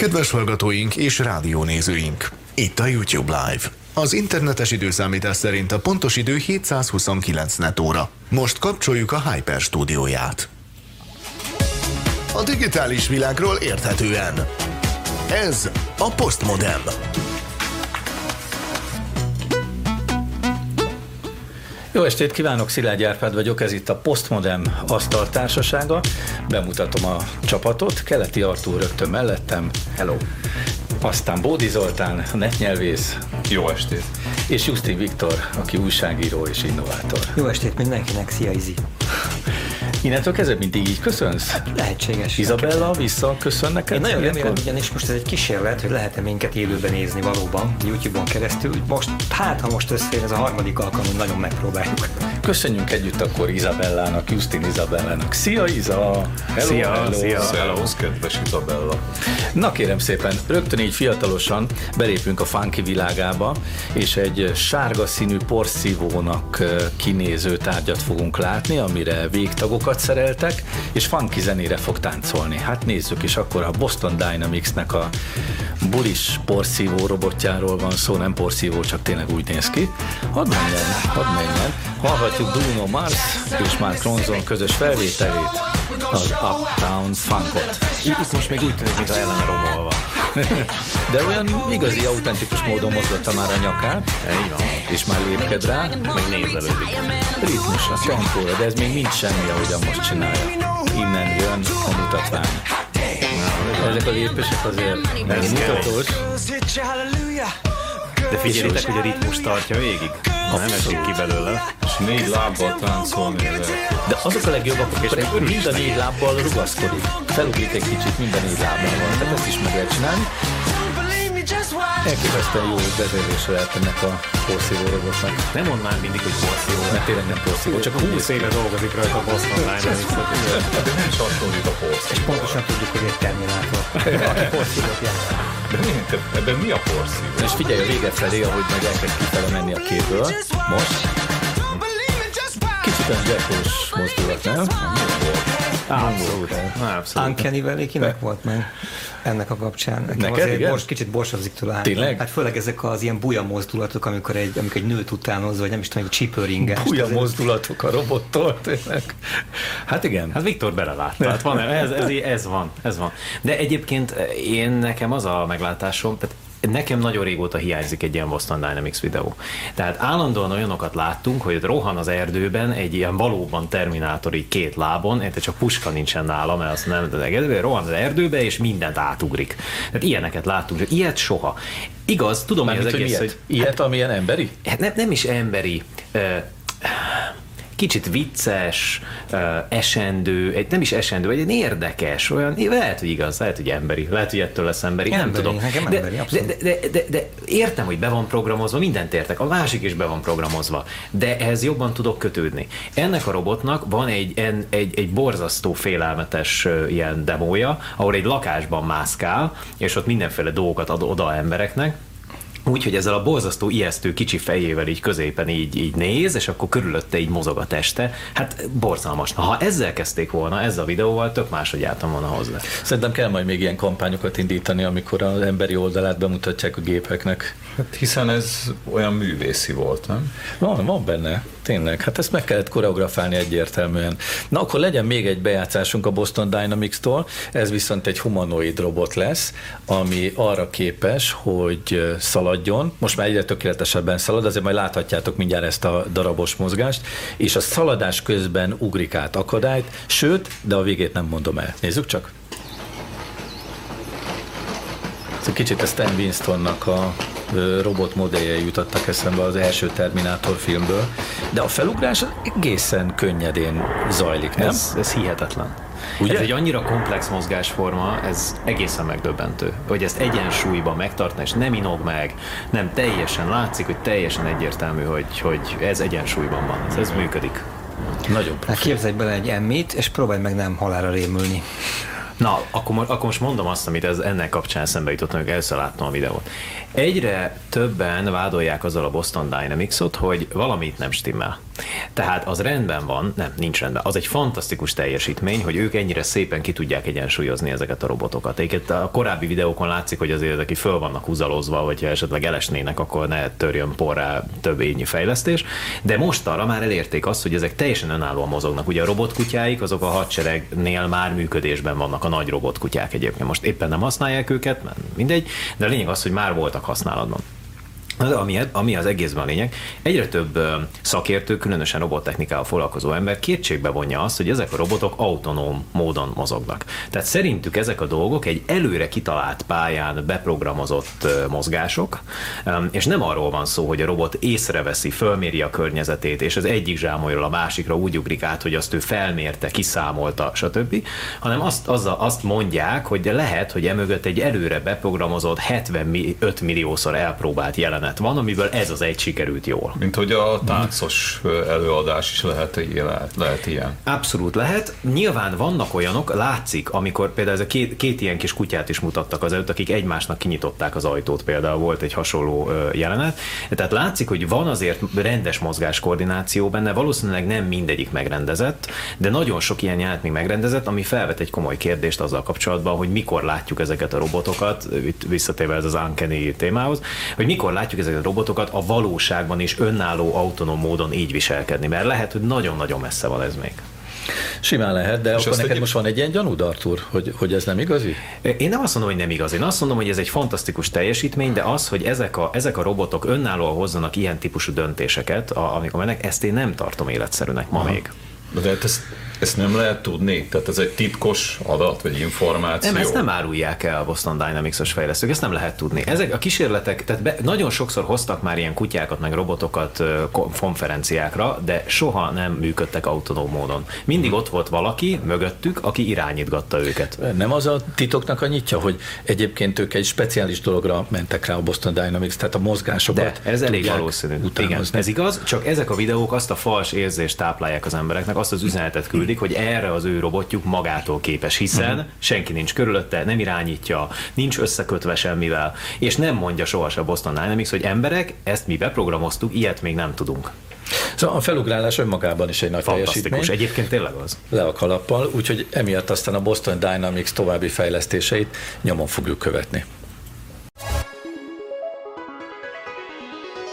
Kedves hallgatóink és rádiónézőink! Itt a YouTube Live. Az internetes időszámítás szerint a pontos idő 729 net óra. Most kapcsoljuk a Hyper stúdióját. A digitális világról érthetően. Ez a Postmodem. Jó estét kívánok, Szilágy Árpád vagyok, ez itt a Postmodem asztaltársasága. Bemutatom a csapatot, Keleti Artúr rögtön mellettem. Hello! Aztán Bódi Zoltán, a netnyelvész. Jó estét! És Justin Viktor, aki újságíró és innovátor. Jó estét mindenkinek, szia Izi! Innentől kezdve mindig így köszönsz? Lehetséges. Izabella visszaköszön neked? Én nagyon remélem, ugyanis most ez egy kísérlet, hogy lehet-e minket élőben nézni valóban, YouTube-on keresztül. Most, hát ha most összejön ez a harmadik alkalom, hogy nagyon megpróbáljuk. Köszönjünk együtt akkor Izabellának, Justin Izabellának. Szia Iza! Hello, szia, hello, szia! Szervusz, kedves Izabella! Na kérem szépen, rögtön így fiatalosan belépünk a funky világába, és egy sárga színű porszívónak kinéző tárgyat fogunk látni, amire végtagokat hangokat szereltek, és funky zenére fog táncolni. Hát nézzük is, akkor a Boston Dynamics-nek a bulis porszívó robotjáról van szó, nem porszívó, csak tényleg úgy néz ki. Hadd menjen, hadd menjen. Hallhatjuk Bruno Mars és Mark Ronson közös felvételét, az Uptown Funkot. Itt most még úgy tűnik, mint a ellene romolva. De olyan igazi, autentikus módon mozgatta már a nyakát. Így van. És már lépked rá. Meg nézelődik. Ritmusra, tempóra, de ez még nincs semmi, ahogyan most csinálja. Innen jön a mutatvány. Ezek a lépések azért ez mutatós. De figyeljétek, hogy a ritmus tartja végig. Nem esik ki belőle. Négy lábbal táncolni. De azok a legjobbak, akik mind a négy lábbal rugaszkodik. Felugrik egy kicsit mind a négy lábbal. Tehát ezt is meg lehet csinálni. Elképesztően jó vezérlése lehet ennek a porszívó robotnak. Nem mond már mindig, hogy porszívó. Mert tényleg nem porszívó, csak 20 éve dolgozik rajta a Boston Dynamics. De nem is hasonlít a porszívó. És pontosan tudjuk, hogy egy terminátor. Aki porszívót játszik. De mi, ebben mi a porszívó? És figyelj a vége felé, ahogy majd elkezd kifele menni a képből. Most. Kicsit olyan jackos mozdulat, nem? Abszolút. Abszolút. Uncanny Valley kinek volt meg? ennek a kapcsán. Nekem Neked, azért igen? most kicsit borsozik tőle. Tényleg? Hát főleg ezek az ilyen buja mozdulatok, amikor egy, amikor egy nőt utánoz, vagy nem is tudom, egy csípőringes. Buja mozdulatok a robottól, tényleg. Hát igen. Hát Viktor belelátta. Hát van, ez, ez, ez, van, ez van. De egyébként én nekem az a meglátásom, tehát nekem nagyon régóta hiányzik egy ilyen Boston Dynamics videó. Tehát állandóan olyanokat láttunk, hogy rohan az erdőben egy ilyen valóban terminátori két lábon, de csak puska nincsen nála, mert azt nem, de rohan az erdőbe, és mindent átugrik. Tehát ilyeneket láttunk, ilyet soha. Igaz, tudom, Mármint, hogy az egész, hogy, ilyet, hát, amilyen emberi? Hát nem, nem is emberi kicsit vicces, esendő, egy, nem is esendő, egy érdekes, olyan, lehet, hogy igaz, lehet, hogy emberi, lehet, hogy ettől lesz emberi, emberi nem tudom. Nekem de, emberi, de, de, de, de, de, értem, hogy be van programozva, mindent értek, a másik is be van programozva, de ehhez jobban tudok kötődni. Ennek a robotnak van egy, en, egy, egy borzasztó félelmetes ilyen demója, ahol egy lakásban mászkál, és ott mindenféle dolgokat ad oda embereknek, Úgyhogy ezzel a borzasztó ijesztő kicsi fejével így középen így, így néz, és akkor körülötte így mozog a teste. Hát borzalmas. Ha ezzel kezdték volna, ezzel a videóval, tök máshogy álltam volna hozzá. Szerintem kell majd még ilyen kampányokat indítani, amikor az emberi oldalát bemutatják a gépeknek. Hát hiszen ez olyan művészi volt, nem? Van, van benne. Tényleg, hát ezt meg kellett koreografálni egyértelműen. Na akkor legyen még egy bejátszásunk a Boston Dynamics-tól, ez viszont egy humanoid robot lesz, ami arra képes, hogy szaladjon, most már egyre tökéletesebben szalad, azért majd láthatjátok mindjárt ezt a darabos mozgást, és a szaladás közben ugrik át akadályt, sőt, de a végét nem mondom el. Nézzük csak! Ez kicsit a Stan Winstonnak a robot modelljei jutottak eszembe az első Terminátor filmből, de a felugrás egészen könnyedén zajlik, nem? Ez, ez hihetetlen. Ugye? Ez egy annyira komplex mozgásforma, ez egészen megdöbbentő, hogy ezt egyensúlyban megtartani, és nem inog meg, nem teljesen látszik, hogy teljesen egyértelmű, hogy, hogy ez egyensúlyban van, ez, ez működik. Nagyon profi. Hát képzelj bele egy emmit, és próbálj meg nem halára rémülni. Na, akkor, akkor most mondom azt, amit ez ennek kapcsán szembe jutott, amikor először láttam a videót. Egyre többen vádolják azzal a Boston Dynamics-ot, hogy valamit nem stimmel. Tehát az rendben van, nem, nincs rendben. Az egy fantasztikus teljesítmény, hogy ők ennyire szépen ki tudják egyensúlyozni ezeket a robotokat. Egyébként a korábbi videókon látszik, hogy azért ezek föl vannak húzalozva, vagy ha esetleg elesnének, akkor ne törjön porrá több ényi fejlesztés. De most arra már elérték azt, hogy ezek teljesen önállóan mozognak. Ugye a robotkutyáik, azok a hadseregnél már működésben vannak a nagy robotkutyák egyébként. Most éppen nem használják őket, mert mindegy, de a lényeg az, hogy már voltak használatban. De ami, ami az egészben a lényeg, egyre több szakértő, különösen robottechnikával foglalkozó ember kétségbe vonja azt, hogy ezek a robotok autonóm módon mozognak. Tehát szerintük ezek a dolgok egy előre kitalált pályán beprogramozott mozgások, és nem arról van szó, hogy a robot észreveszi, fölméri a környezetét, és az egyik zsámolyról a másikra úgy ugrik át, hogy azt ő felmérte, kiszámolta, stb., hanem azt, azzal, azt mondják, hogy lehet, hogy emögött egy előre beprogramozott 75 milliószor elpróbált jelenet van, amiből ez az egy sikerült jól. Mint hogy a táncos előadás is lehet, ilyen- lehet ilyen. Abszolút lehet. Nyilván vannak olyanok, látszik, amikor például ez a két, két ilyen kis kutyát is mutattak az előtt, akik egymásnak kinyitották az ajtót, például volt egy hasonló jelenet. Tehát látszik, hogy van azért rendes mozgáskoordináció benne, valószínűleg nem mindegyik megrendezett, de nagyon sok ilyen jelenet még megrendezett, ami felvet egy komoly kérdést azzal kapcsolatban, hogy mikor látjuk ezeket a robotokat, itt visszatérve ez az uncanny témához, hogy mikor látjuk ezeket a robotokat a valóságban is önálló, autonóm módon így viselkedni, mert lehet, hogy nagyon-nagyon messze van ez még. Simán lehet, de És akkor neked egy- most van egy ilyen gyanúd, Artur, hogy, hogy ez nem igazi? Én nem azt mondom, hogy nem igaz. Én azt mondom, hogy ez egy fantasztikus teljesítmény, de az, hogy ezek a, ezek a robotok önállóan hozzanak ilyen típusú döntéseket, a, amikor mennek, ezt én nem tartom életszerűnek ma még. De hát ezt, ezt nem lehet tudni? Tehát ez egy titkos adat, vagy információ? Nem, ezt nem árulják el a Boston Dynamics-os fejlesztők, ezt nem lehet tudni. Ezek a kísérletek, tehát be, nagyon sokszor hoztak már ilyen kutyákat, meg robotokat konferenciákra, de soha nem működtek autonóm módon. Mindig ott volt valaki mögöttük, aki irányítgatta őket. Nem az a titoknak a nyitja, hogy egyébként ők egy speciális dologra mentek rá a Boston Dynamics, tehát a De mozgásokat ez elég valószínű. Igen, utánozni. ez igaz, csak ezek a videók azt a fals érzést táplálják az embereknek, azt az üzenetet küldik, hogy erre az ő robotjuk magától képes, hiszen uh-huh. senki nincs körülötte, nem irányítja, nincs összekötve semmivel, és nem mondja sohasem Boston Dynamics, hogy emberek, ezt mi beprogramoztuk, ilyet még nem tudunk. Szóval a felugrálás önmagában is egy nagy teljesítmény. Egyébként tényleg az. Le a kalappal, úgyhogy emiatt aztán a Boston Dynamics további fejlesztéseit nyomon fogjuk követni.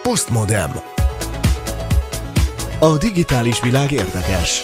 Postmodem. A digitális világ érdekes.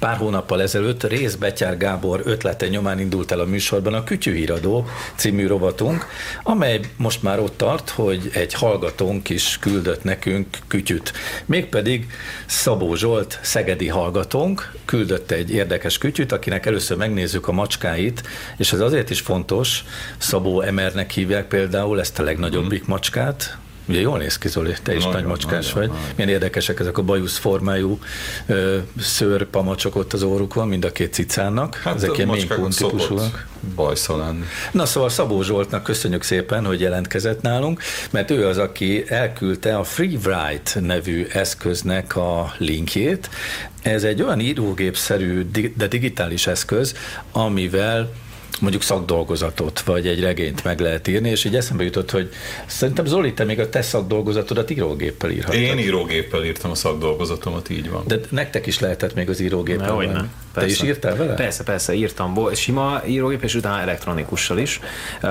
Pár hónappal ezelőtt Rész Betyár Gábor ötlete nyomán indult el a műsorban a Kütyűhíradó című rovatunk, amely most már ott tart, hogy egy hallgatónk is küldött nekünk kütyüt. Mégpedig Szabó Zsolt, szegedi hallgatónk küldött egy érdekes kütyüt, akinek először megnézzük a macskáit, és ez azért is fontos, Szabó Emernek hívják például ezt a legnagyobbik macskát, Ugye jól néz ki, Zoli, te is nagy macskás vagy. nagyon. Milyen érdekesek ezek a bajusz formájú ö, szőrpamacsok ott az órukon, mind a két cicának. Hát ezek ilyen ménkún típusúak. bajsza lenni. Na szóval Szabó Zsoltnak köszönjük szépen, hogy jelentkezett nálunk, mert ő az, aki elküldte a FreeWrite nevű eszköznek a linkjét. Ez egy olyan írógépszerű, de digitális eszköz, amivel mondjuk szakdolgozatot, vagy egy regényt meg lehet írni, és így eszembe jutott, hogy szerintem Zoli, te még a te szakdolgozatodat írógéppel írhatod. Én írógéppel írtam a szakdolgozatomat, így van. De nektek is lehetett még az írógéppel. Hogy venni. Nem. Te is írtál vele? Persze, persze, írtam. Volt sima írógép, és utána elektronikussal is. Uh,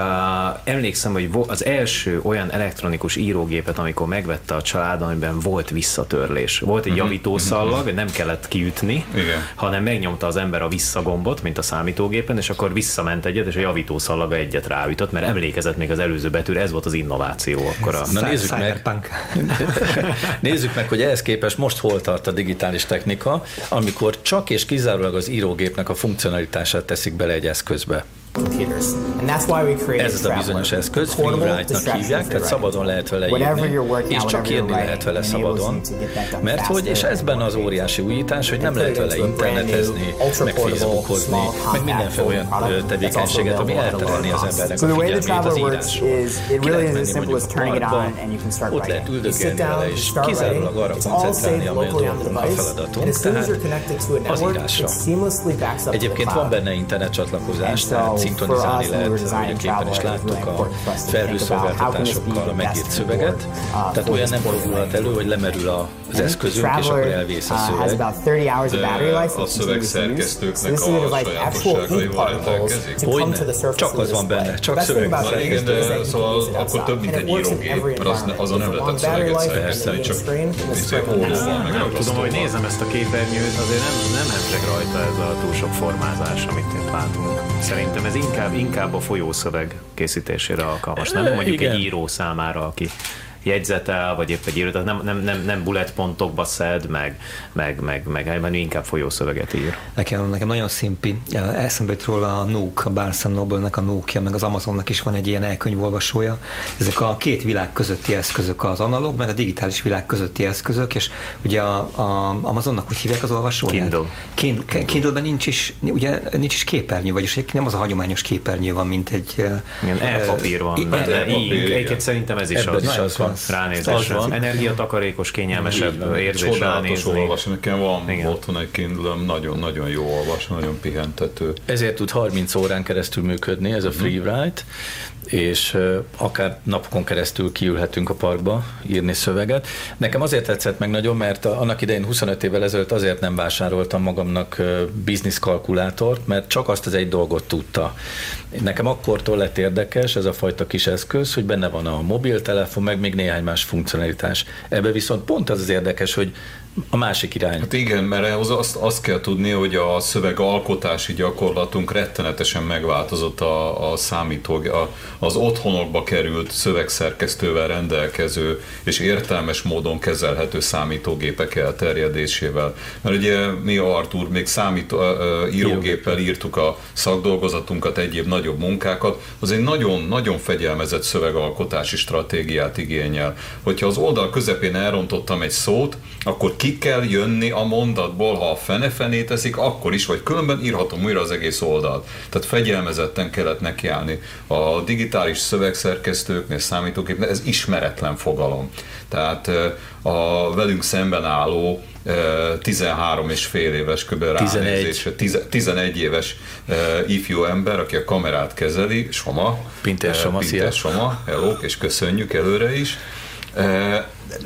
emlékszem, hogy vo- az első olyan elektronikus írógépet, amikor megvette a család, amiben volt visszatörlés. Volt egy javítószallag, nem kellett kiütni, Igen. hanem megnyomta az ember a visszagombot, mint a számítógépen, és akkor visszament egyet, és a javítószallaga egyet ráütött, mert emlékezett még az előző betűre, ez volt az innováció akkor a Na nézzük meg, nézzük meg, hogy ehhez képest most hol tart a digitális technika, amikor csak és kizárólag az írógépnek a funkcionalitását teszik bele egy eszközbe. Computers. And that's why we created Ez az a bizonyos eszköz, FreeWrite-nak hívják, tehát szabadon lehet vele írni, és csak írni lehet vele szabadon, mert hogy, és ezben az óriási újítás, hogy nem lehet vele internetezni, meg Facebookozni, meg mindenféle olyan tevékenységet, ami elterelni az embernek a figyelmét az írásról. Ki lehet menni mondjuk a parkba, ott lehet üldögélni vele, és kizárólag arra koncentrálni, amely a feladatunk, tehát az írásra. Egyébként van benne internet csatlakozás, tehát szintonizálni lehet, a képen is láttuk a felhőszolgáltatásokkal a megírt szöveget, tehát olyan nem fordulhat elő, hogy lemerül az eszközünk, és akkor elvész a uh, szöveg. De a szövegszerkesztőknek a sajátosságaival rendelkezik? Hogyne, csak az van benne, csak szöveg van. Igen, de szóval akkor több, mint egy írógép, mert az, azon nem lehetett szöveget szerkeszteni, csak Tudom, hogy nézem ezt a képernyőt, azért nem, nem hemzseg rajta ez a túl sok formázás, amit itt látunk. Szerintem ez inkább, inkább a folyószöveg készítésére alkalmas, nem? Mondjuk egy író számára, aki jegyzetel, vagy épp egy tehát nem, nem, nem, nem bullet pontokba szed, meg, meg, meg, meg, meg inkább folyószöveget ír. Nekem, nekem nagyon szimpi. Eszembe jut róla a Nuke, a Barnes Noble-nek a Nuke-ja, meg az Amazonnak is van egy ilyen elkönyvolvasója. Ezek a két világ közötti eszközök, az analóg, meg a digitális világ közötti eszközök, és ugye a, a Amazonnak úgy hívják az olvasóját? Kindle. Kindle Kindle-ben nincs is, ugye nincs is képernyő, vagyis nem az a hagyományos képernyő van, mint egy... Igen, e-papír van benne. Egyébként szerintem ez is az. Is az van ránézésre. Az. Energiatakarékos, kényelmesebb érzés ránézni. olvasni. Nekem van Igen. otthon egy kindle nagyon-nagyon jó olvas, nagyon pihentető. Ezért tud 30 órán keresztül működni ez a Freewrite, és akár napokon keresztül kiülhetünk a parkba írni szöveget. Nekem azért tetszett meg nagyon, mert annak idején 25 évvel ezelőtt azért nem vásároltam magamnak bizniszkalkulátort, mert csak azt az egy dolgot tudta. Nekem akkortól lett érdekes ez a fajta kis eszköz, hogy benne van a mobiltelefon, meg még néhány más funkcionalitás. Ebbe viszont pont az az érdekes, hogy a másik irány. Hát igen, mert az, azt, azt kell tudni, hogy a szövegalkotási gyakorlatunk rettenetesen megváltozott a, a számítóg, a, az otthonokba került szövegszerkesztővel rendelkező és értelmes módon kezelhető számítógépek elterjedésével. Mert ugye mi Artur még számító, írógéppel írtuk a szakdolgozatunkat, egyéb nagyobb munkákat, az egy nagyon-nagyon fegyelmezett szövegalkotási stratégiát igényel. Hogyha az oldal közepén elrontottam egy szót, akkor ki kell jönni a mondatból, ha a fene-fenét teszik, akkor is, vagy különben írhatom újra az egész oldalt. Tehát fegyelmezetten kellett nekiállni. A digitális szövegszerkesztőknél, számítógépnél ez ismeretlen fogalom. Tehát a velünk szemben álló 13 és fél éves kb. 11. 11 éves ifjú ember, aki a kamerát kezeli, Soma. Pintér Soma, Pintér Soma, hello, és köszönjük előre is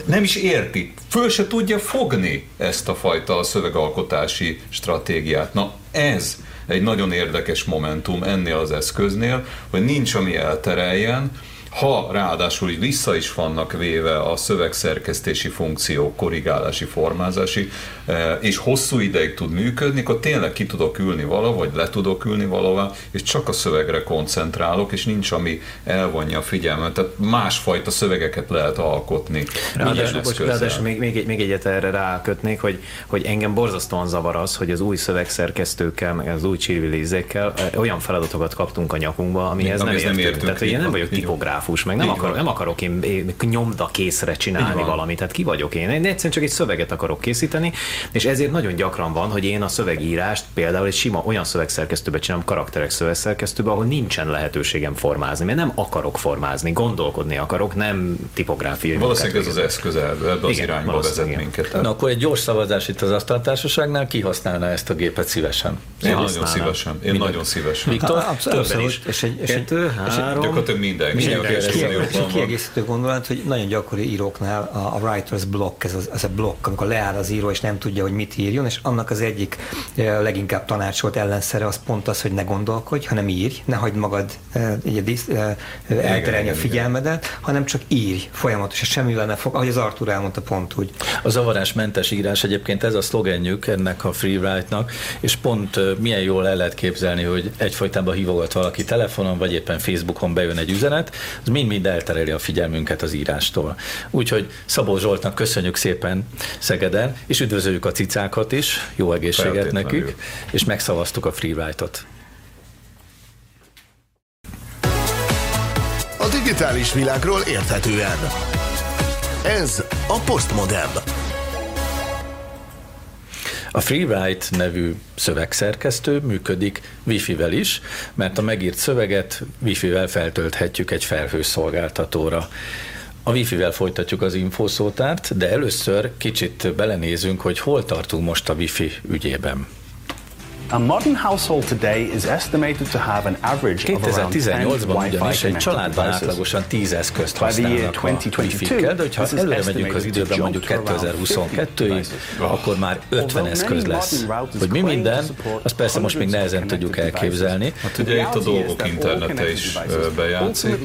nem is érti, föl se tudja fogni ezt a fajta szövegalkotási stratégiát. Na ez egy nagyon érdekes momentum ennél az eszköznél, hogy nincs, ami eltereljen, ha ráadásul így vissza is vannak véve a szövegszerkesztési funkciók, korrigálási, formázási, eh, és hosszú ideig tud működni, akkor tényleg ki tudok ülni valahol, vagy le tudok ülni valahová, és csak a szövegre koncentrálok, és nincs, ami elvonja a figyelmet. Tehát másfajta szövegeket lehet alkotni. Ráadásul, bocs, ráadásul még, még, még egyet erre rákötnék, hogy, hogy engem borzasztóan zavar az, hogy az új szövegszerkesztőkkel, meg az új csirvilizékkel eh, olyan feladatokat kaptunk a nyakunkba, amihez nem, nem értünk. értünk. Tehát, hogy én nem vagyok tipográf fotográfus, meg nem, akarok, nem akarok én, én nyomda készre csinálni valamit, tehát ki vagyok én? Én egyszerűen csak egy szöveget akarok készíteni, és ezért nagyon gyakran van, hogy én a szövegírást például egy sima olyan szövegszerkesztőbe csinálom, karakterek szövegszerkesztőbe, ahol nincsen lehetőségem formázni, mert nem akarok formázni, gondolkodni akarok, nem tipográfiai. Valószínűleg ez az eszköz ebbe az igen, irányba vezet igen. minket. Na akkor egy gyors szavazás itt az asztaltársaságnál, ki használna ezt a gépet szívesen? Én nagyon szívesen. Én Minden. nagyon szívesen. Viktor? Abszolút. És egy, és egy, Kettő, három. Gyakorlatilag mindenki. mindenki és egy kiegészítő gondolat, hogy nagyon gyakori íróknál a, a writer's block, ez, az, ez a blokk, amikor leáll az író, és nem tudja, hogy mit írjon, és annak az egyik eh, leginkább tanácsolt ellenszere az pont az, hogy ne gondolkodj, hanem írj, ne hagyd magad eh, eh, elterelni a figyelmedet, hanem csak írj folyamatosan, semmivel ne fog, ahogy az Artur elmondta pont úgy. A zavarásmentes írás egyébként ez a szlogenjük ennek a freeride-nak, és pont milyen jól el lehet képzelni, hogy egyfolytában hívogat valaki telefonon, vagy éppen Facebookon bejön egy üzenet, az mind-mind eltereli a figyelmünket az írástól. Úgyhogy Szabó Zsoltnak köszönjük szépen Szegeden, és üdvözöljük a cicákat is, jó egészséget nekik, és megszavaztuk a freeride-ot. A digitális világról érthetően. Ez a Postmodern. A FreeWrite nevű szövegszerkesztő működik Wi-Fi-vel is, mert a megírt szöveget Wi-Fi-vel feltölthetjük egy felhőszolgáltatóra. A Wi-Fi-vel folytatjuk az infószótárt, de először kicsit belenézünk, hogy hol tartunk most a Wi-Fi ügyében. A modern household today is estimated to have an average of around 2018-ban ugyanis egy családban átlagosan 10 eszközt használnak a wifi-kel, de hogyha előre megyünk az időben mondjuk 2022-ig, akkor már 50 eszköz lesz. Hogy mi minden, azt persze most még nehezen tudjuk elképzelni. Hát ugye itt a dolgok internete is bejátszik.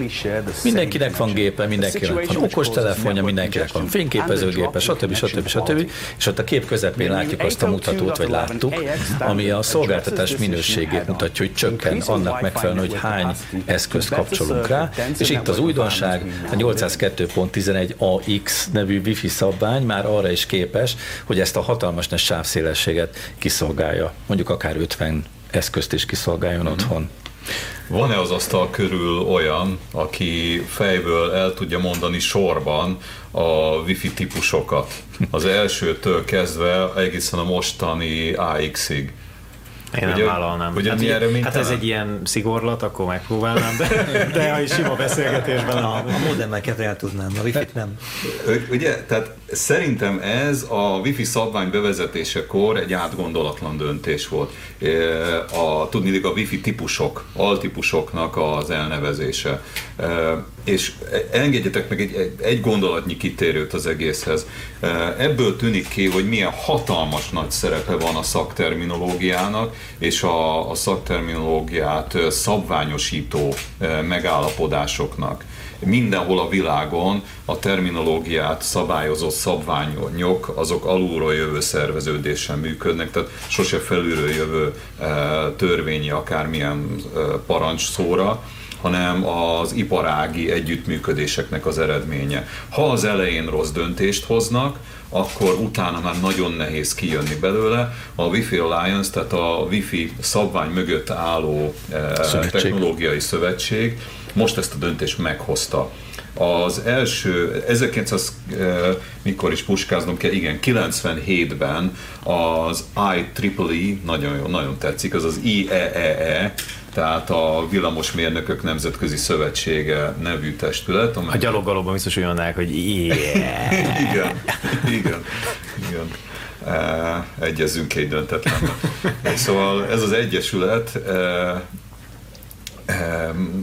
Mindenkinek van gépe, mindenkinek van okostelefonja, mindenkinek van fényképezőgépe, stb. stb. stb. És ott a kép közepén látjuk azt a mutatót, vagy láttuk, ami a szolgáltatás minőségét mutatja, hogy csökken annak megfelelően, hogy hány eszközt kapcsolunk rá, és itt az újdonság, a 802.11 AX nevű Wi-Fi szabvány már arra is képes, hogy ezt a hatalmas nagy sávszélességet kiszolgálja, mondjuk akár 50 eszközt is kiszolgáljon mm-hmm. otthon. Van-e az asztal körül olyan, aki fejből el tudja mondani sorban a wifi típusokat? Az elsőtől kezdve egészen a mostani AX-ig. Én nem vállalnám. Ugye hát, erre hát ez egy ilyen szigorlat, akkor megpróbálnám, de, de a sima beszélgetésben a, a modemeket el tudnám, a wifi-t nem. Ugye, tehát szerintem ez a wifi szabvány bevezetésekor egy átgondolatlan döntés volt. A, tudni, a wifi típusok, altípusoknak az elnevezése. És engedjetek meg egy, egy gondolatnyi kitérőt az egészhez. Ebből tűnik ki, hogy milyen hatalmas nagy szerepe van a szakterminológiának, és a, a szakterminológiát szabványosító megállapodásoknak. Mindenhol a világon a terminológiát szabályozó szabványok, azok alulról jövő szerveződésen működnek, tehát sose felülről jövő törvényi akármilyen parancs hanem az iparági együttműködéseknek az eredménye. Ha az elején rossz döntést hoznak, akkor utána már nagyon nehéz kijönni belőle. A Wi-Fi Alliance, tehát a Wi-Fi szabvány mögött álló eh, szövetség. technológiai szövetség most ezt a döntést meghozta. Az első, 1900, eh, mikor is puskáznom kell, igen, 97-ben az IEEE, nagyon jó, nagyon tetszik, az az IEEE, tehát a Villamosmérnökök Nemzetközi Szövetsége nevű testület. Amely... A gyaloggalóban biztos olyanák, hogy yeah. igen, igen, igen. E, egyezünk egy döntetlenben. Szóval ez az egyesület e,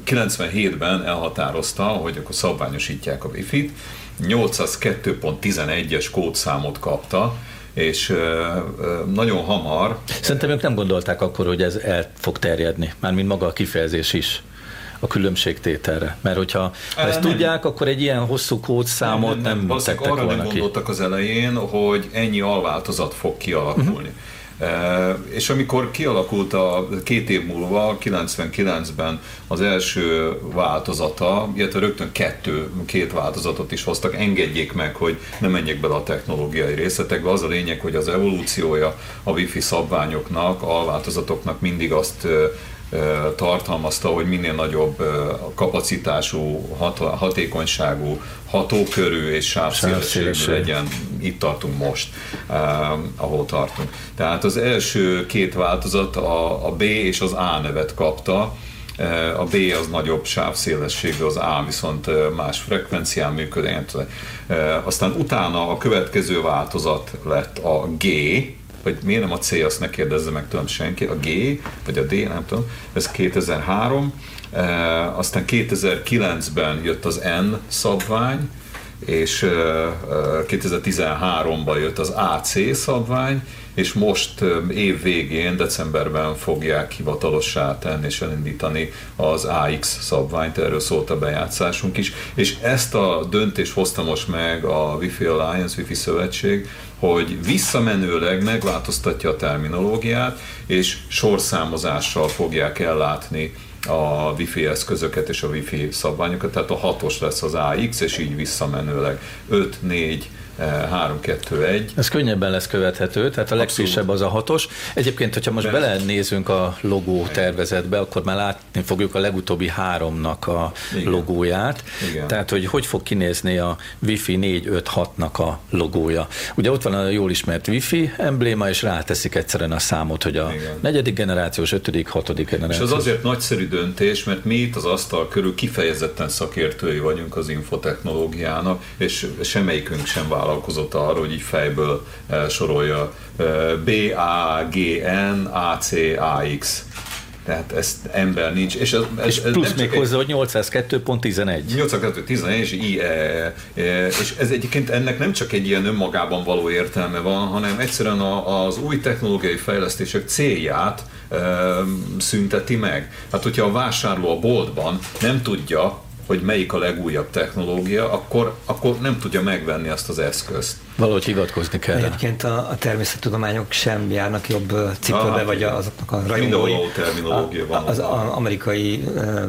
97-ben e, elhatározta, hogy akkor szabványosítják a Wi-Fi-t, 802.11-es kódszámot kapta, és nagyon hamar... Szerintem ők nem gondolták akkor, hogy ez el fog terjedni, mármint maga a kifejezés is a különbségtételre. Mert hogyha ha ezt nem. tudják, akkor egy ilyen hosszú kódszámot nem, nem, nem tettek arra volna nem gondoltak ki. az elején, hogy ennyi alváltozat fog kialakulni. Uh-huh. És amikor kialakult a két év múlva, 99-ben az első változata, illetve rögtön kettő, két változatot is hoztak, engedjék meg, hogy ne menjek bele a technológiai részletekbe. Az a lényeg, hogy az evolúciója a wifi szabványoknak, alváltozatoknak mindig azt tartalmazta, hogy minél nagyobb kapacitású, hatékonyságú, hatókörű és sávszélességű legyen. Itt tartunk most, ahol tartunk. Tehát az első két változat a, a B és az A nevet kapta, a B az nagyobb sávszélességű, az A viszont más frekvencián működik. Aztán utána a következő változat lett a G, vagy miért nem a C, azt ne kérdezze meg tőlem senki, a G, vagy a D, nem tudom, ez 2003, e, aztán 2009-ben jött az N szabvány, és e, e, 2013-ban jött az AC szabvány, és most év végén, decemberben fogják hivatalossá tenni és elindítani az AX szabványt, erről szólt a bejátszásunk is, és ezt a döntést hozta most meg a Wi-Fi Alliance, Wi-Fi Szövetség, hogy visszamenőleg megváltoztatja a terminológiát, és sorszámozással fogják ellátni a Wi-Fi eszközöket és a Wi-Fi szabványokat, tehát a hatos lesz az AX, és így visszamenőleg 5, 4, 3, 2, 1. Ez könnyebben lesz követhető, tehát a legfrissebb az a hatos. Egyébként, hogyha most belenézünk a logó tervezetbe, akkor már látni fogjuk a legutóbbi háromnak a Igen. logóját. Igen. Tehát, hogy hogy fog kinézni a Wi-Fi 456-nak a logója. Ugye ott van a jól ismert Wi-Fi embléma, és ráteszik egyszerűen a számot, hogy a Igen. negyedik generációs, ötödik, hatodik generációs. És az azért nagyszerű döntés, mert mi itt az asztal körül kifejezetten szakértői vagyunk az infotechnológiának, és semmelyikünk sem vállal vállalkozott arra, hogy így fejből eh, sorolja eh, B, A, G, N, A, C, A, X. Tehát ezt ember nincs. És, ez, ez, és plusz ez még egy, hozzá, hogy 802.11. 802.11 és e, e, és ez egyébként ennek nem csak egy ilyen önmagában való értelme van, hanem egyszerűen a, az új technológiai fejlesztések célját e, szünteti meg. Hát hogyha a vásárló a boltban nem tudja, hogy melyik a legújabb technológia, akkor, akkor nem tudja megvenni azt az eszközt. Valahogy hivatkozni kell. Egyébként a, a természettudományok sem járnak jobb cipőbe, ah, vagy azoknak a rajongói. terminológia van. Az, az amerikai uh,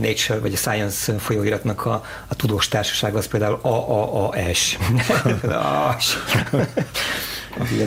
Nature, vagy a Science folyóiratnak a, a tudós társaság az például AAAS.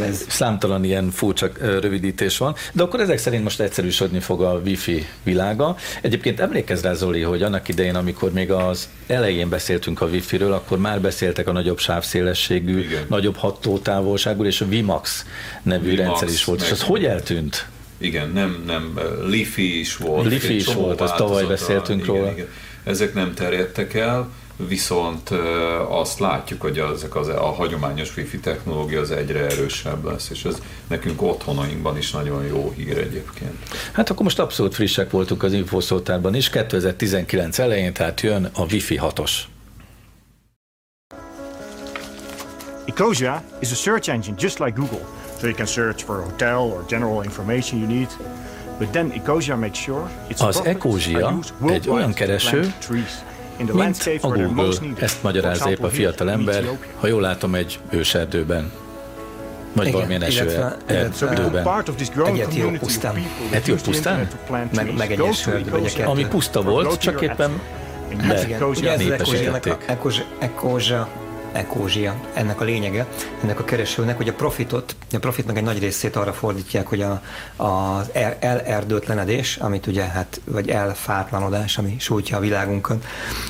ez. Számtalan ilyen furcsa rövidítés van, de akkor ezek szerint most egyszerűsödni fog a Wi-Fi világa. Egyébként emlékezz rá, Zoli, hogy annak idején, amikor még az elején beszéltünk a Wi-Fi-ről, akkor már beszéltek a nagyobb sávszélességű, Igen. nagyobb hatótávolságú, és a WiMAX nevű Vimax, rendszer is volt. És az hogy eltűnt? Igen, nem, nem, Lifi is volt. Lifi is volt, azt tavaly beszéltünk igen, róla. Igen. Ezek nem terjedtek el, viszont azt látjuk, hogy ezek az, a hagyományos wifi technológia az egyre erősebb lesz, és ez nekünk otthonainkban is nagyon jó hír egyébként. Hát akkor most abszolút frissek voltunk az infoszótárban is, 2019 elején, tehát jön a Wi-Fi 6-os. Ecosia is a search engine just like Google, so you can search for a hotel or general information you need. But then Ecosia makes sure it's az Ecosia egy olyan kereső, mint a Google, ezt magyarázza épp a fiatal ember, ha jól látom, egy őserdőben. Vagy Igen, valamilyen eső erdőben. Egy etióp pusztán. Etióp pusztán? Meg, meg egy kettő. Ami puszta volt, csak éppen Hát igen, ugye ez az Ekózsa ekózsia. Ennek a lényege, ennek a keresőnek, hogy a profitot, a profitnak egy nagy részét arra fordítják, hogy a, az elerdőtlenedés, amit ugye, hát, vagy elfátlanodás, ami sújtja a világunkat.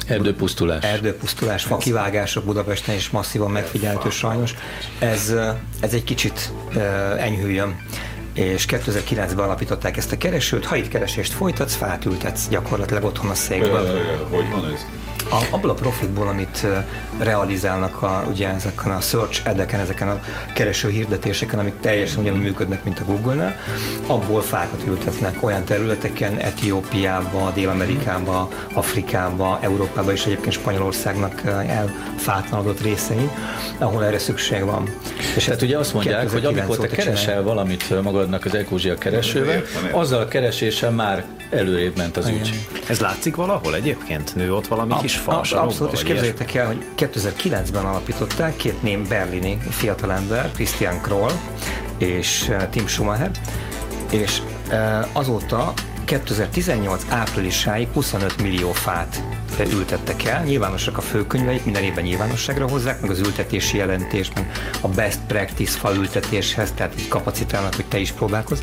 Erdőpusztulás. Erdőpusztulás, kivágások Budapesten is masszívan megfigyelhető sajnos. Ez, ez egy kicsit enyhüljön és 2009-ben alapították ezt a keresőt, ha itt keresést folytatsz, fát ültetsz gyakorlatilag otthon a székben. Hogy van ez? A, abból a profitból, amit realizálnak a, ugye ezeken a search edeken, ezeken a kereső hirdetéseken, amik teljesen ugyanúgy működnek, mint a Google-nál, abból fákat ültetnek olyan területeken, Etiópiába, Dél-Amerikába, Afrikába, Európába és egyébként Spanyolországnak elfátlanodott részein, ahol erre szükség van. És tehát ugye azt mondják, hogy amikor te keresel valamit magadnak az Ecozia keresővel, azzal a kereséssel már előrébb ment az ügy. Ez látszik valahol egyébként? Nő ott valami a, kis fals? Abszolút, és képzeljétek el, hogy 2009-ben alapították két ném berlini fiatalember, Christian Kroll és eh, Tim Schumacher, és eh, azóta 2018 áprilisáig 25 millió fát ültettek el. Nyilvánosak a főkönyveik, minden évben nyilvánosságra hozzák, meg az ültetési jelentés, meg a best practice fa ültetéshez, tehát így kapacitálnak, hogy te is próbálkozz.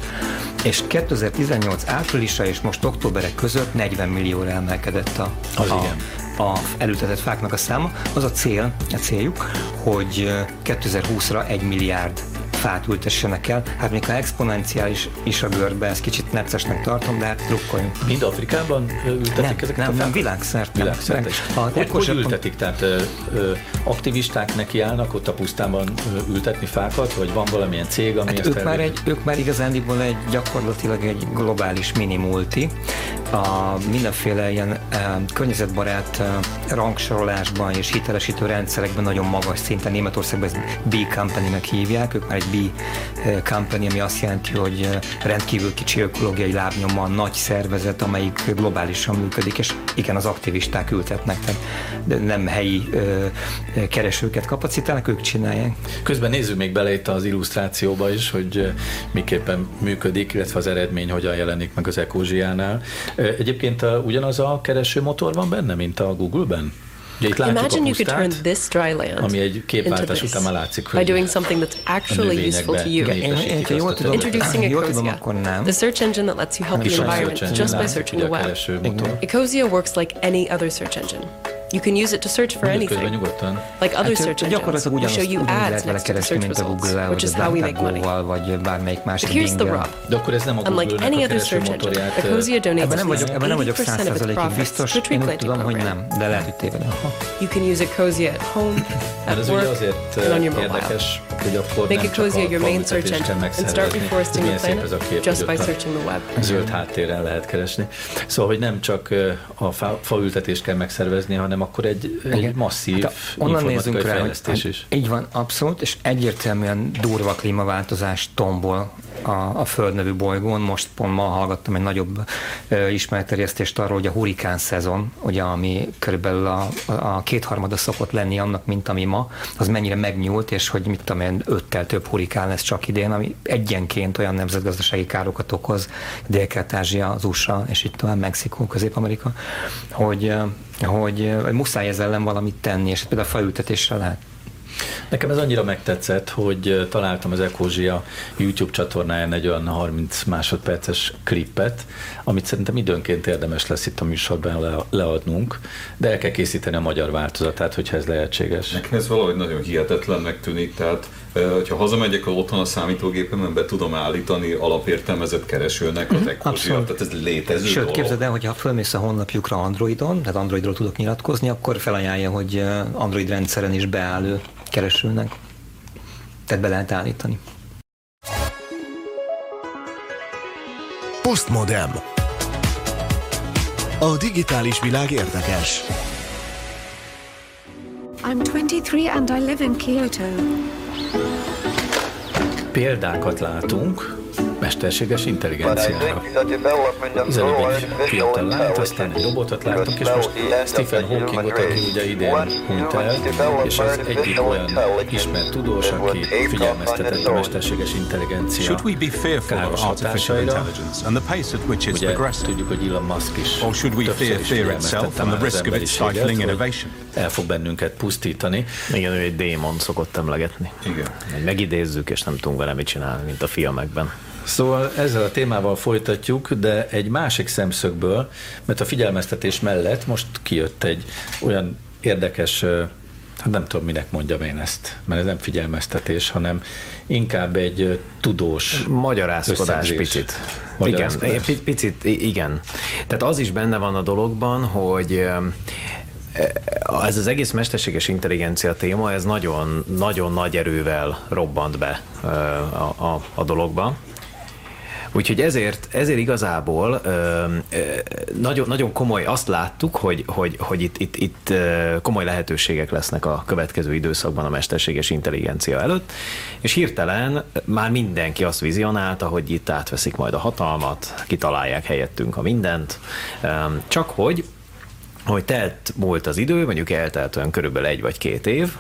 És 2018 áprilisa és most októberek között 40 millióra emelkedett a, az a, igen a elültetett fáknak a száma. Az a cél, a céljuk, hogy 2020-ra 1 milliárd fát ültessenek el. Hát még ha exponenciális is a görbe, ezt kicsit neccesnek tartom, de hát drukkoljunk. Mind Afrikában ültetik nem, ezeket nem, a Nem, világszerte. Világszerte. Ha, hogy, hogy ültetik? Tehát ö, ö, aktivisták nekiállnak ott a pusztában ö, ültetni fákat, vagy van valamilyen cég, ami hát ezt ők, már egy, ők már igazándiból egy gyakorlatilag egy globális minimulti, a mindenféle ilyen e, környezetbarát e, rangsorolásban és hitelesítő rendszerekben nagyon magas szinten. Németországban ezt B Company-nek hívják, ők már egy B Company, ami azt jelenti, hogy rendkívül kicsi ökológiai lábnyommal nagy szervezet, amelyik globálisan működik, és igen, az aktivisták ültetnek, tehát nem helyi keresőket kapacitálnak, ők csinálják. Közben nézzük még bele itt az illusztrációba is, hogy miképpen működik, illetve az eredmény hogyan jelenik meg az Ecozsiánál. Egyébként ugyanaz a keresőmotor van benne, mint a Google-ben? Ugye itt Imagine you could turn this dry land ami egy képváltás után már látszik, by doing something that's actually useful to you. Introducing Ecosia, the search engine that lets you help the environment just by searching the web. Ecosia works like any other search engine. You can use it to search for anything. Like other hát, search engines. We show you ads next to the search results, which is how we make money. Vagy bármelyik másik Here's the rub. De akkor ez nem a Unlike any other search engine, Ecosia donates at least 80% of its profits to tree planting program. de lehet, hogy tévedem. You can use Ecosia at home, at work, and on your mobile. Hogy akkor Make Ecosia your main search engine and start reforesting the planet just by searching the web. Zöld háttéren lehet keresni. Szóval, hogy nem csak a faültetést kell megszervezni, hanem akkor egy, egy masszív hát, onnan nézzünk rá, hogy, is. Hát így van, abszolút, és egyértelműen durva klímaváltozás tombol a, a Föld nevű bolygón. Most pont ma hallgattam egy nagyobb uh, ismeretterjesztést arról, hogy a hurikán szezon, ugye, ami körülbelül a, a kétharmada szokott lenni annak, mint ami ma, az mennyire megnyúlt, és hogy mit tudom én, öttel több hurikán lesz csak idén, ami egyenként olyan nemzetgazdasági károkat okoz, Dél-Kelet-Ázsia, az USA, és itt tovább Mexikó, Közép-Amerika, hogy, hogy, hogy muszáj ezzel ellen valamit tenni, és például a felültetésre lehet. Nekem ez annyira megtetszett, hogy találtam az Ekozsia YouTube csatornáján egy olyan 30 másodperces klippet, amit szerintem időnként érdemes lesz itt a műsorban le- leadnunk, de el kell készíteni a magyar változatát, hogyha ez lehetséges. Nekem ez valahogy nagyon hihetetlennek tűnik, tehát ha hazamegyek a otthon a számítógépemen, be tudom állítani alapértelmezett keresőnek az Ecosia, tehát ez létező Sőt, dolog. képzeld el, hogyha fölmész a honlapjukra Androidon, tehát Androidról tudok nyilatkozni, akkor felajánlja, hogy Android rendszeren is beállő keresőnek. Tehát be lehet állítani. Postmodem. A digitális világ érdekes. I'm 23 and I live in Kyoto. Példákat látunk, mesterséges intelligenciára. Az előbb egy fiatal lányt, aztán egy robotot láttunk, és most Stephen Hawkingot, aki ugye idén hunyt el, és az egyik olyan ismert tudós, aki figyelmeztetett a mesterséges intelligencia káros hatásaira. Ugye tudjuk, hogy Elon Musk is Or should we fear fear itself and the risk of it stifling innovation? El fog bennünket pusztítani. Igen, ő egy démon szokott emlegetni. Igen. Megidézzük, és nem tudunk vele mit csinálni, mint a filmekben. Szóval ezzel a témával folytatjuk, de egy másik szemszögből, mert a figyelmeztetés mellett most kijött egy olyan érdekes, hát nem tudom, minek mondjam én ezt, mert ez nem figyelmeztetés, hanem inkább egy tudós Magyarázkodás picit. Magyarázkodás. Igen, picit, igen. Tehát az is benne van a dologban, hogy ez az egész mesterséges intelligencia téma, ez nagyon, nagyon nagy erővel robbant be a, a, a dologba. Úgyhogy ezért, ezért igazából ö, ö, nagyon, nagyon komoly, azt láttuk, hogy, hogy, hogy itt, itt, itt komoly lehetőségek lesznek a következő időszakban a mesterséges intelligencia előtt, és hirtelen már mindenki azt vizionálta, hogy itt átveszik majd a hatalmat, kitalálják helyettünk a mindent, csak hogy hogy telt volt az idő, mondjuk eltelt olyan körülbelül egy vagy két év,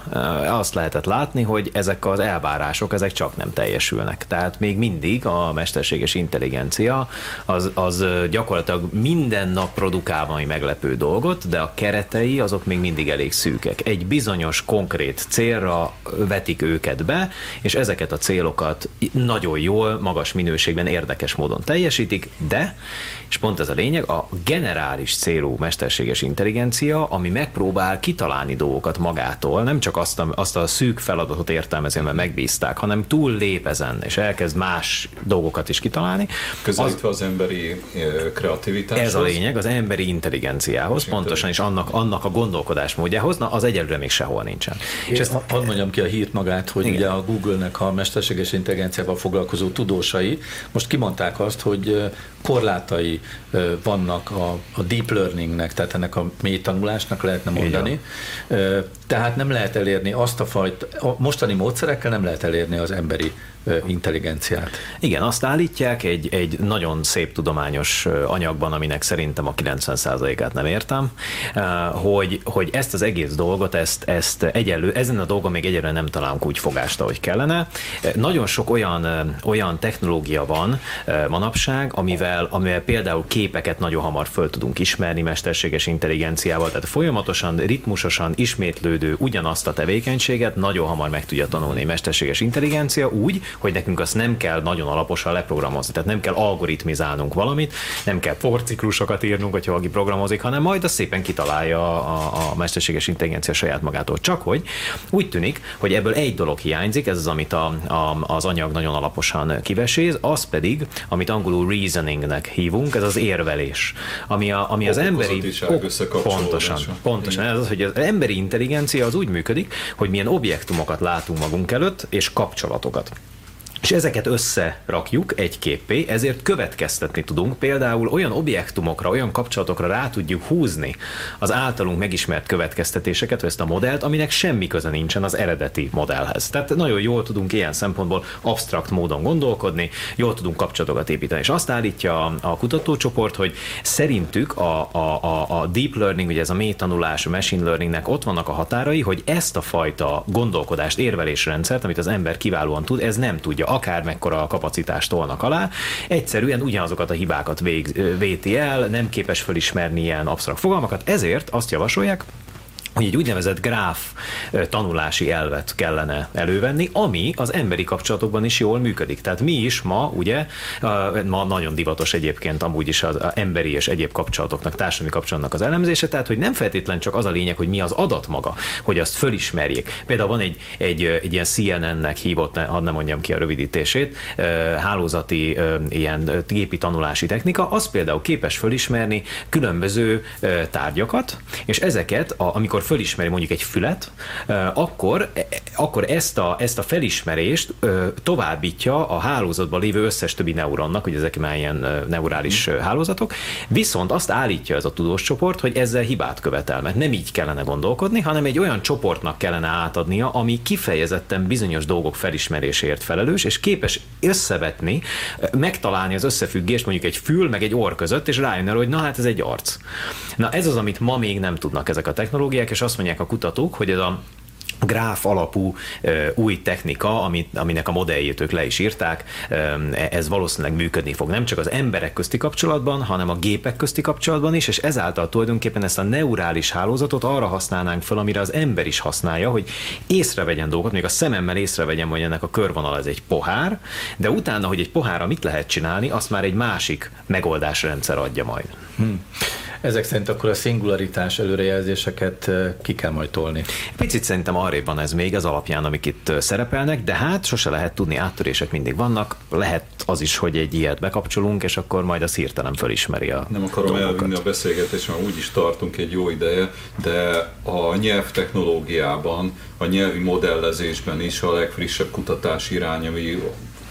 azt lehetett látni, hogy ezek az elvárások, ezek csak nem teljesülnek. Tehát még mindig a mesterséges intelligencia az, az gyakorlatilag minden nap produkál valami meglepő dolgot, de a keretei azok még mindig elég szűkek. Egy bizonyos konkrét célra vetik őket be, és ezeket a célokat nagyon jól, magas minőségben, érdekes módon teljesítik, de, és pont ez a lényeg, a generális célú mesterséges intelligencia ami megpróbál kitalálni dolgokat magától, nem csak azt a, azt a szűk feladatot értelmezően, mert megbízták, hanem túl lép ezen, és elkezd más dolgokat is kitalálni. Közelítve az, az emberi kreativitáshoz. Ez a lényeg, az emberi intelligenciához, és pontosan, és annak, annak a gondolkodásmódjához, na az egyelőre még sehol nincsen. És ezt hadd mondjam ki a hírt magát, hogy Igen. ugye a Google-nek a mesterséges intelligenciával foglalkozó tudósai most kimondták azt, hogy korlátai vannak a, a deep learningnek, tehát ennek a mély tanulásnak lehetne mondani. Igen. Tehát nem lehet elérni azt a fajta, a mostani módszerekkel nem lehet elérni az emberi intelligenciát. Igen, azt állítják egy, egy nagyon szép tudományos anyagban, aminek szerintem a 90%-át nem értem, hogy, hogy ezt az egész dolgot, ezt, ezt egyelő, ezen a dolgon még egyelőre nem találunk úgy fogást, ahogy kellene. Nagyon sok olyan, olyan technológia van manapság, amivel, amivel például képeket nagyon hamar föl tudunk ismerni mesterséges intelligenciával, tehát folyamatosan, ritmusosan ismétlődő ugyanazt a tevékenységet nagyon hamar meg tudja tanulni mesterséges intelligencia úgy, hogy nekünk azt nem kell nagyon alaposan leprogramozni. Tehát nem kell algoritmizálnunk valamit, nem kell forciklusokat írnunk, hogyha valaki programozik, hanem majd azt szépen kitalálja a, a mesterséges intelligencia saját magától. Csak hogy úgy tűnik, hogy ebből egy dolog hiányzik, ez az, amit a, a, az anyag nagyon alaposan kiveséz, az pedig, amit angolul reasoningnek hívunk, ez az érvelés. Ami, a, ami az emberi... Pontosan, pontosan. Ez az, hogy az emberi intelligencia az úgy működik, hogy milyen objektumokat látunk magunk előtt, és kapcsolatokat és ezeket összerakjuk egy képé, ezért következtetni tudunk, például olyan objektumokra, olyan kapcsolatokra rá tudjuk húzni az általunk megismert következtetéseket, ezt a modellt, aminek semmi köze nincsen az eredeti modellhez. Tehát nagyon jól tudunk ilyen szempontból absztrakt módon gondolkodni, jól tudunk kapcsolatokat építeni. És azt állítja a, a kutatócsoport, hogy szerintük a, a, a, a deep learning, ugye ez a mély tanulás, a machine learningnek ott vannak a határai, hogy ezt a fajta gondolkodást, érvelésrendszert, amit az ember kiválóan tud, ez nem tudja akár mekkora kapacitást tolnak alá, egyszerűen ugyanazokat a hibákat vég, véti el, nem képes felismerni ilyen absztrakt fogalmakat, ezért azt javasolják, hogy egy úgynevezett gráf tanulási elvet kellene elővenni, ami az emberi kapcsolatokban is jól működik. Tehát mi is ma, ugye, ma nagyon divatos egyébként amúgy is az emberi és egyéb kapcsolatoknak, társadalmi kapcsolatnak az elemzése, tehát hogy nem feltétlen csak az a lényeg, hogy mi az adat maga, hogy azt fölismerjék. Például van egy, egy, egy ilyen CNN-nek hívott, hadd nem mondjam ki a rövidítését, hálózati ilyen gépi tanulási technika, az például képes fölismerni különböző tárgyakat, és ezeket, amikor fölismeri mondjuk egy fület, akkor, e, akkor ezt, a, ezt a felismerést továbbítja a hálózatban lévő összes többi neuronnak, hogy ezek már ilyen neurális hálózatok, viszont azt állítja ez a tudós csoport, hogy ezzel hibát követel, mert nem így kellene gondolkodni, hanem egy olyan csoportnak kellene átadnia, ami kifejezetten bizonyos dolgok felismeréséért felelős, és képes összevetni, megtalálni az összefüggést mondjuk egy fül meg egy orr között, és rájön hogy na hát ez egy arc. Na ez az, amit ma még nem tudnak ezek a technológiák, és azt mondják a kutatók, hogy ez a gráf alapú ö, új technika, amit, aminek a modelljét ők le is írták, ö, ez valószínűleg működni fog nem csak az emberek közti kapcsolatban, hanem a gépek közti kapcsolatban is, és ezáltal tulajdonképpen ezt a neurális hálózatot arra használnánk fel, amire az ember is használja, hogy észrevegyen dolgokat, még a szememmel észrevegyen, hogy ennek a körvonal ez egy pohár, de utána, hogy egy pohárra mit lehet csinálni, azt már egy másik megoldásrendszer adja majd. Hmm. Ezek szerint akkor a szingularitás előrejelzéseket ki kell majd tolni. Picit szerintem arrébb van ez még az alapján, amik itt szerepelnek, de hát sose lehet tudni, áttörések mindig vannak. Lehet az is, hogy egy ilyet bekapcsolunk, és akkor majd az hirtelen fölismeri a Nem akarom dolgokat. elvinni a beszélgetést, mert úgy is tartunk egy jó ideje, de a nyelvtechnológiában, a nyelvi modellezésben is a legfrissebb kutatás irány, ami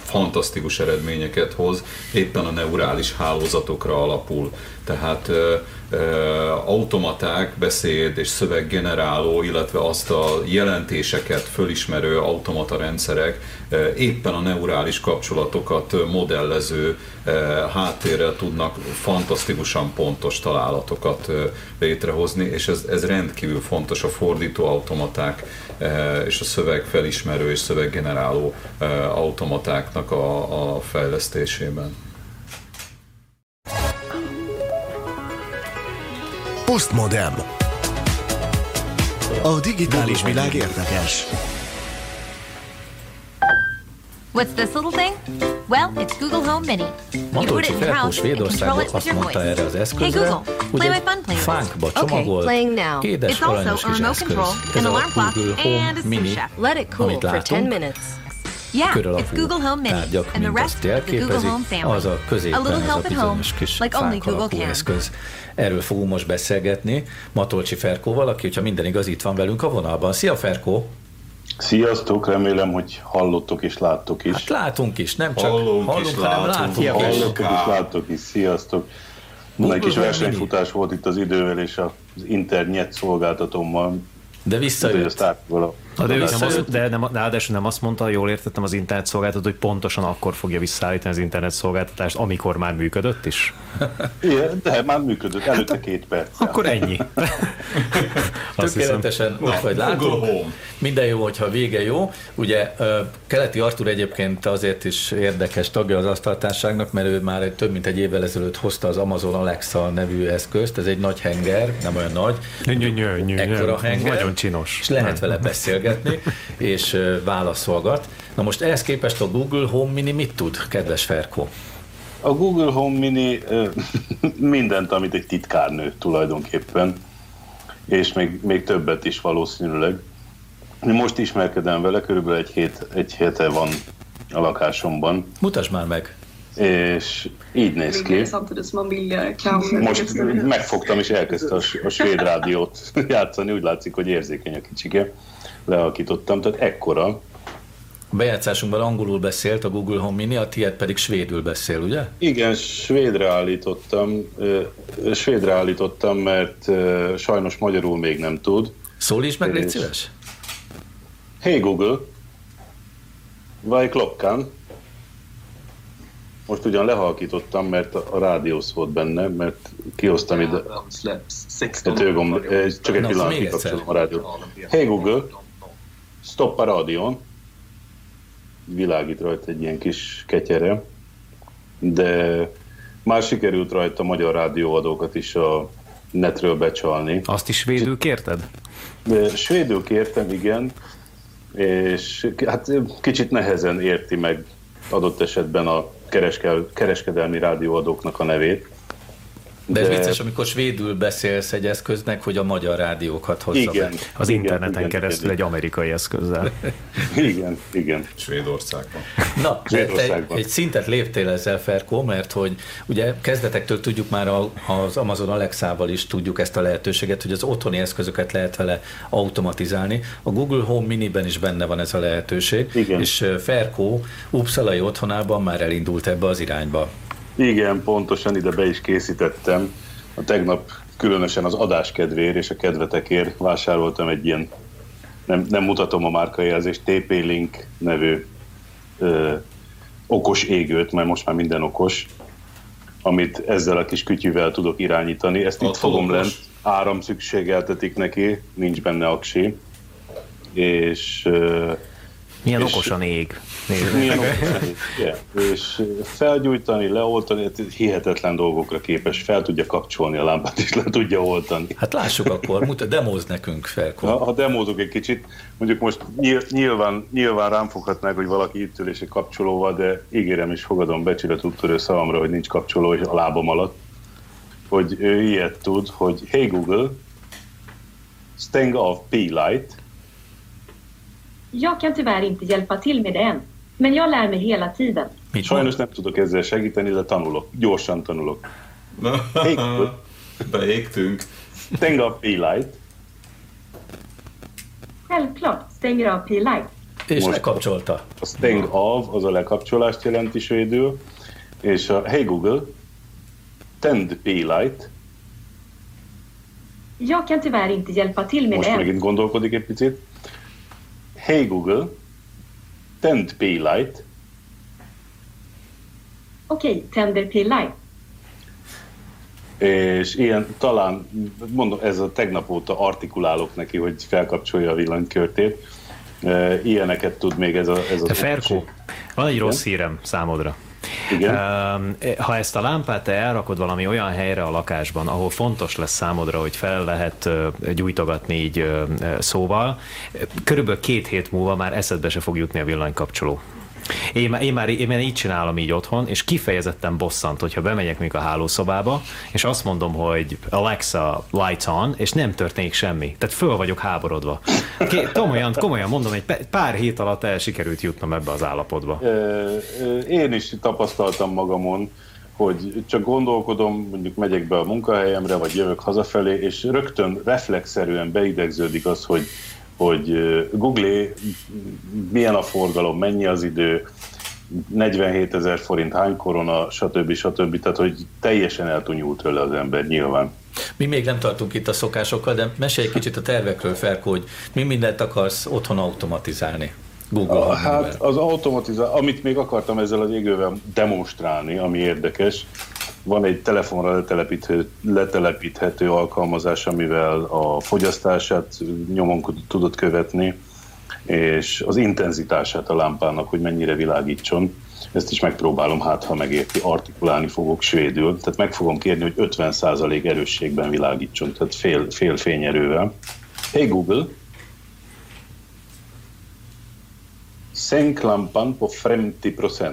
fantasztikus eredményeket hoz, éppen a neurális hálózatokra alapul. Tehát automaták, beszéd és szöveggeneráló, illetve azt a jelentéseket fölismerő automata rendszerek éppen a neurális kapcsolatokat modellező háttérrel tudnak fantasztikusan pontos találatokat létrehozni, és ez, ez rendkívül fontos a fordító automaták és a szöveg felismerő és szöveggeneráló automatáknak a, a fejlesztésében. Postmodem. A digitális világ érdekes. What's this little thing? Well, it's Google Home Mini. Matolcsi Felkó Svédországból azt mondta erre az eszközre, ugye fánkba csomagol, okay, kédes aranyos kis eszköz. Ez a Google Home Mini, amit látunk. Yeah, Kör alakú it's Google Home Mini, tárgyak and the rest of the Google Home family. Az a középen, a ez a bizonyos kis like only Google can. eszköz. Erről fogunk most beszélgetni Matolcsi Ferkóval, aki, hogyha minden igaz, itt van velünk a vonalban. Szia Ferkó! Sziasztok, remélem, hogy hallottok és láttok is. Hát látunk is, nem csak hallunk, hallunk, is, hanem látunk. látunk hallottok és láttok is, sziasztok. Egy kis versenyfutás volt itt az idővel és az internet szolgáltatómmal. De visszajött. Na, de, ő nem azt, de nem, ráadásul nem azt mondta, jól értettem az internet szolgáltató, hogy pontosan akkor fogja visszaállítani az internet szolgáltatást, amikor már működött is? Igen, de már működött, előtte hát, két perc. Akkor ennyi. Tökéletesen úgy vagy látunk. Minden jó, hogyha vége jó. Ugye Keleti Artur egyébként azért is érdekes tagja az asztaltárságnak, mert ő már egy, több mint egy évvel ezelőtt hozta az Amazon Alexa nevű eszközt. Ez egy nagy henger, nem olyan nagy. Ekkora henger. Nagyon csinos. És lehet vele beszélgetni beszélgetni, és válaszolgat. Na most ehhez képest a Google Home Mini mit tud, kedves Ferko? A Google Home Mini mindent, amit egy titkárnő tulajdonképpen, és még, még többet is valószínűleg. Most ismerkedem vele, körülbelül egy, hét, egy héte van a lakásomban. Mutasd már meg! És így néz ki. Most megfogtam és elkezdte a, a svéd rádiót játszani, úgy látszik, hogy érzékeny a kicsike lealakítottam, tehát ekkora. A bejátszásunkban angolul beszélt a Google Home Mini, a tiéd pedig svédül beszél, ugye? Igen, svédre állítottam, svédre állítottam, mert sajnos magyarul még nem tud. is meg, légy szíves? Hey Google, vagy klokkan? Most ugyan lehalkítottam, mert a rádió szólt benne, mert kihoztam ide. Hát csak egy pillanat kikapcsolom a rádiót. Hey Google, Stop a rádión, világít rajta egy ilyen kis ketyere, de már sikerült rajta magyar rádióadókat is a netről becsalni. Azt is svédül kérted? De svédül kértem, igen, és hát kicsit nehezen érti meg adott esetben a kereskedelmi rádióadóknak a nevét. De ez vicces, amikor svédül beszélsz egy eszköznek, hogy a magyar rádiókat hozza igen, be. Az igen, interneten igen, keresztül igen. egy amerikai eszközzel. igen, igen. Svédországban. Na, Svédországban. Egy, egy szintet léptél ezzel, Ferko, mert hogy ugye kezdetektől tudjuk már az Amazon Alexával is tudjuk ezt a lehetőséget, hogy az otthoni eszközöket lehet vele automatizálni. A Google Home Mini-ben is benne van ez a lehetőség, igen. és Ferko Uppsalai otthonában már elindult ebbe az irányba. Igen, pontosan ide be is készítettem. A tegnap különösen az adás kedvéért és a kedvetekért vásároltam egy ilyen, nem, nem mutatom a márkajelzést, TP-Link nevű ö, okos égőt, mert most már minden okos, amit ezzel a kis kütyűvel tudok irányítani. Ezt itt fogom lent, áram szükségeltetik neki, nincs benne aksi, és ö, milyen és, okosan ég. Milyen okosan ég, yeah. És felgyújtani, leoltani, hát hihetetlen dolgokra képes. Fel tudja kapcsolni a lámpát, és le tudja oltani. Hát lássuk akkor, mutat, demóz nekünk fel. Ha, ha demózok egy kicsit, mondjuk most nyilván, nyilván rám foghatnák, hogy valaki itt ül és egy kapcsolóval, de ígérem és fogadom becsület úttörő szavamra, hogy nincs kapcsoló a lábam alatt, hogy ő ilyet tud, hogy Hey Google, stang off P-light, Jag kan tyvärr inte hjälpa till med det än, men jag lär mig hela tiden. Sajnos nem tudok ezzel segíteni, de tanulok. Gyorsan tanulok. Beégtünk. Stäng av P-light. Självklart stänger av P-light. És Most lekapcsolta. A stäng av az a lekapcsolást jelenti svédül, és a Hey Google, tänd P-light. Jag kan tyvärr inte hjälpa till med Most det Most megint gondolkodik egy picit. Hey Google, tänd P-light. Okej, okay, tänder P-light. És ilyen talán, mondom, ez a tegnap óta artikulálok neki, hogy felkapcsolja a villanykörtét. Ilyeneket tud még ez a... Ez a Ferko, van egy rossz hírem számodra. Igen. Ha ezt a lámpát te elrakod valami olyan helyre a lakásban, ahol fontos lesz számodra, hogy fel lehet gyújtogatni így szóval, körülbelül két hét múlva már eszedbe se fog jutni a villanykapcsoló. Én, én, már, én már így csinálom így otthon, és kifejezetten bosszant, hogyha bemegyek még a hálószobába, és azt mondom, hogy Alexa, lights on, és nem történik semmi. Tehát föl vagyok háborodva. Komolyan, komolyan mondom, egy pár hét alatt el sikerült jutnom ebbe az állapotba. Én is tapasztaltam magamon, hogy csak gondolkodom, mondjuk megyek be a munkahelyemre, vagy jövök hazafelé, és rögtön reflexzerűen beidegződik az, hogy hogy Google milyen a forgalom, mennyi az idő, 47 ezer forint, hány korona, stb. stb. Tehát, hogy teljesen eltunyul tőle az ember nyilván. Mi még nem tartunk itt a szokásokkal, de mesélj egy kicsit a tervekről, fel, hogy mi mindent akarsz otthon automatizálni. Google a, Hát az automatizál, amit még akartam ezzel az égővel demonstrálni, ami érdekes, van egy telefonra letelepíthető, letelepíthető alkalmazás, amivel a fogyasztását nyomon tudod követni, és az intenzitását a lámpának, hogy mennyire világítson. Ezt is megpróbálom, hát ha megérti, artikulálni fogok svédül, tehát meg fogom kérni, hogy 50% erősségben világítson, tehát fél, fél fényerővel. Hey Google, sänk lampan på 50%.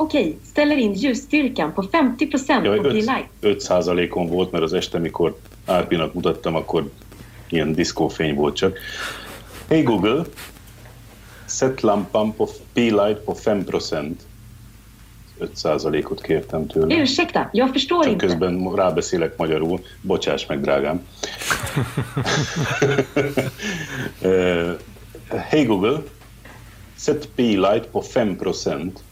Okej, ställer in ljusstyrkan på 50 procent på P-Light. 5 százalékon volt, mert az este, mikor Árpinak mutattam, akkor ilyen diszkófény volt csak. Hey Google, set lampan på P-Light på 5 procent. 5 százalékot kértem tőle. Ursäkta, jag förstår Csak inte. közben rábeszélek magyarul. Bocsáss meg, drágám. uh, hey Google, set P-Light på 5 procent.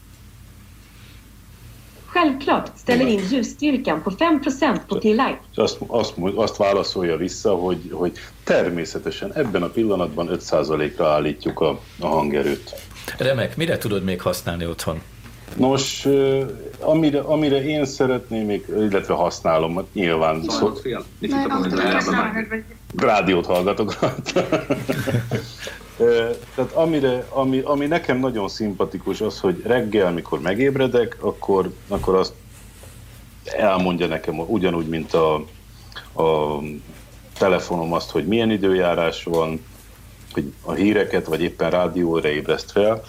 Självklart ställer in ljusstyrkan på 5 på T-Light. Azt, azt, azt válaszolja vissza, hogy, hogy természetesen ebben a pillanatban 5%-ra állítjuk a, a hangerőt. Remek, mire tudod még használni otthon? Nos, amire, amire én szeretném még, illetve használom, hát nyilván... Szó... Rádiót hallgatok Tehát amire, ami, ami nekem nagyon szimpatikus az, hogy reggel, mikor megébredek, akkor, akkor azt elmondja nekem ugyanúgy, mint a, a telefonom azt, hogy milyen időjárás van, hogy a híreket, vagy éppen rádióra ébreszt fel,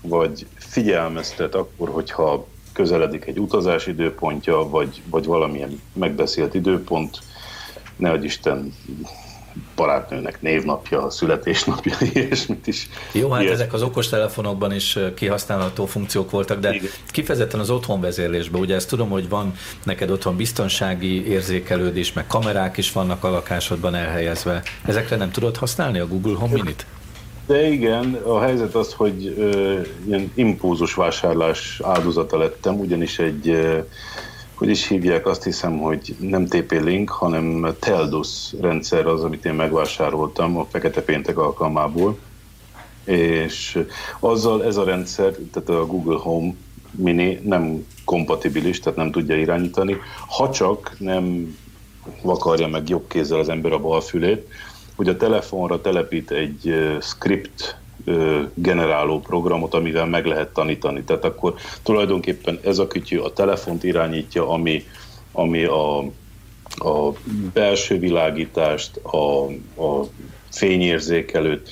vagy figyelmeztet akkor, hogyha közeledik egy utazás időpontja, vagy, vagy valamilyen megbeszélt időpont, ne Isten barátnőnek névnapja, születésnapja, ilyesmit is. Jó, hát Ilyes. ezek az okostelefonokban is kihasználható funkciók voltak, de Igen. kifejezetten az otthonvezérlésben, ugye ezt tudom, hogy van neked otthon biztonsági érzékelődés, meg kamerák is vannak a lakásodban elhelyezve. Ezekre nem tudod használni a Google Home Minit? De igen, a helyzet az, hogy ö, ilyen impulzus vásárlás áldozata lettem, ugyanis egy ö, hogy is hívják, azt hiszem, hogy nem TP-Link, hanem Teldus rendszer az, amit én megvásároltam a Fekete Péntek alkalmából, és azzal ez a rendszer, tehát a Google Home Mini nem kompatibilis, tehát nem tudja irányítani, ha csak nem vakarja meg jobb kézzel az ember a bal fülét, hogy a telefonra telepít egy script generáló programot, amivel meg lehet tanítani. Tehát akkor tulajdonképpen ez a kütyű a telefont irányítja, ami, ami a, a belső világítást, a, a fényérzékelőt.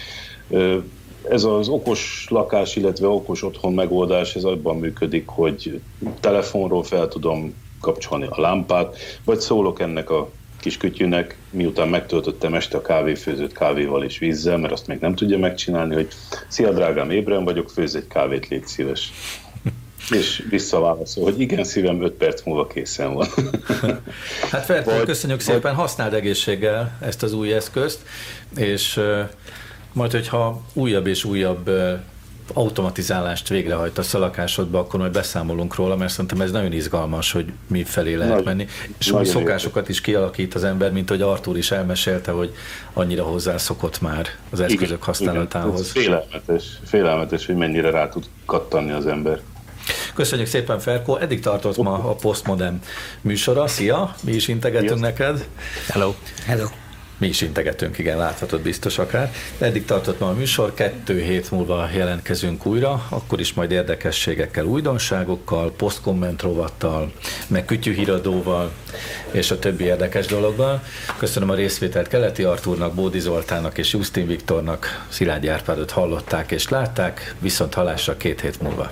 Ez az okos lakás, illetve okos otthon megoldás, ez abban működik, hogy telefonról fel tudom kapcsolni a lámpát, vagy szólok ennek a kis kütyűnek, miután megtöltöttem este a kávéfőzőt kávéval és vízzel, mert azt még nem tudja megcsinálni, hogy szia drágám, ébren vagyok, főz egy kávét, légy szíves. És visszaválaszol, hogy igen, szívem 5 perc múlva készen van. Hát Fertő, köszönjük vagy... szépen, használd egészséggel ezt az új eszközt, és majd, hogyha újabb és újabb automatizálást végrehajtasz a lakásodba, akkor majd beszámolunk róla, mert szerintem ez nagyon izgalmas, hogy mi felé lehet Nagy, menni. És új szokásokat is kialakít az ember, mint hogy Artur is elmesélte, hogy annyira hozzászokott már az eszközök igen, használatához. Igen, félelmetes, félelmetes, hogy mennyire rá tud kattanni az ember. Köszönjük szépen, Ferko. Eddig tartott ma a Postmodern műsora. Szia, mi is integetünk yes. neked. Hello. Hello. Mi is integetünk, igen, láthatod biztos akár. Eddig tartott ma a műsor, kettő hét múlva jelentkezünk újra, akkor is majd érdekességekkel, újdonságokkal, posztkomment rovattal, meg kütyűhíradóval, és a többi érdekes dologban. Köszönöm a részvételt Keleti Artúrnak, Bódi Zoltának és Justin Viktornak, Szilágyi Árpádot hallották és látták, viszont halásra két hét múlva.